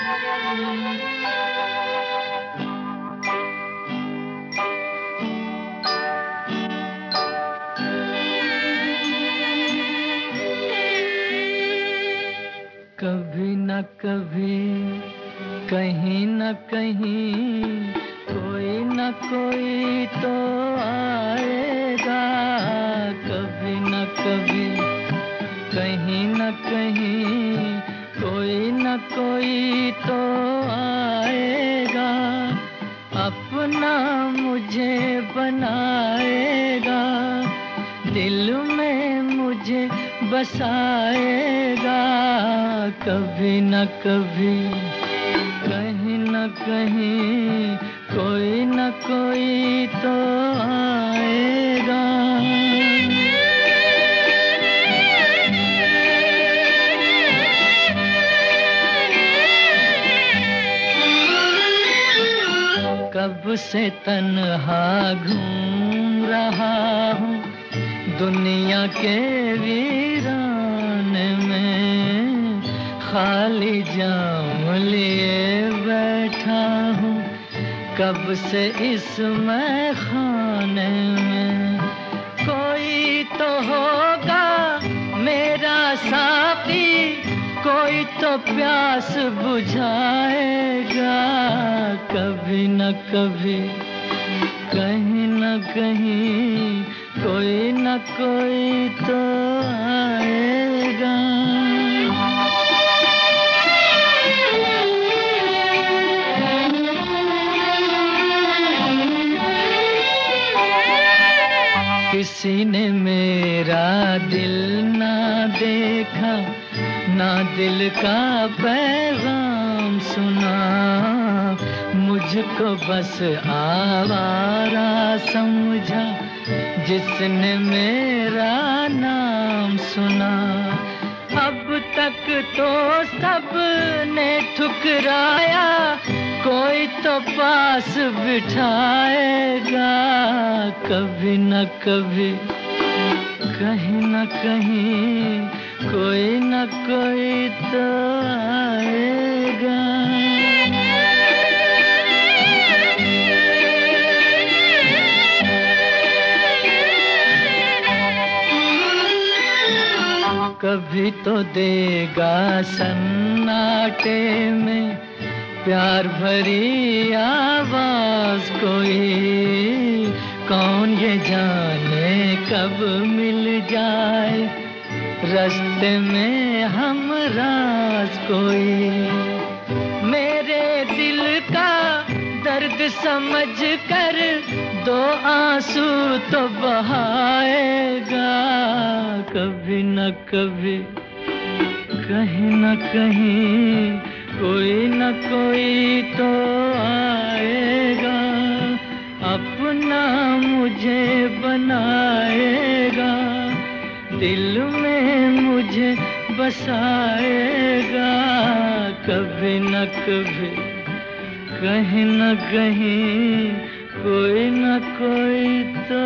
कभी न कभी कहीं न कहीं कोई न कोई तो आएगा। कभी न कभी दिल में मुझे बसाएगा, कभी न कभी। कहीं न कहीं कोई न कोई तो आएगा। कब से तन्हा घूम रहा हूँ दुनिया के वीरान में खाली जाम लिए बैठा हूँ। कब से इस मैं खाने में? कोई तो होगा मेरा साथी, कोई तो प्यास बुझाएगा। कभी न कभी, कहीं न कहीं कोई न कोई तो आएगा। किसी ने मेरा दिल ना देखा, ना दिल का पैगाम सुना। मुझको बस आवारा समझा जिसने मेरा नाम सुना, अब तक तो सबने ठुकराया, कोई तो पास बिठाएगा, कभी न कभी, कहीं न कहीं, कोई न कोई तो आएगा कभी तो देगा सन्नाटे में प्यार भरी आवाज़ कोई। कौन ये जाने कब मिल जाए रास्ते में हम राज कोई। मेरे दिल का दर्द समझ कर दो आँसू तो बहाएगा। कभी न कभी, कहीं न कहीं कोई न कोई तो आएगा। अपना मुझे बनाएगा, दिल में मुझे बसाएगा। कभी न कभी, कहीं न कहीं कोई न कोई तो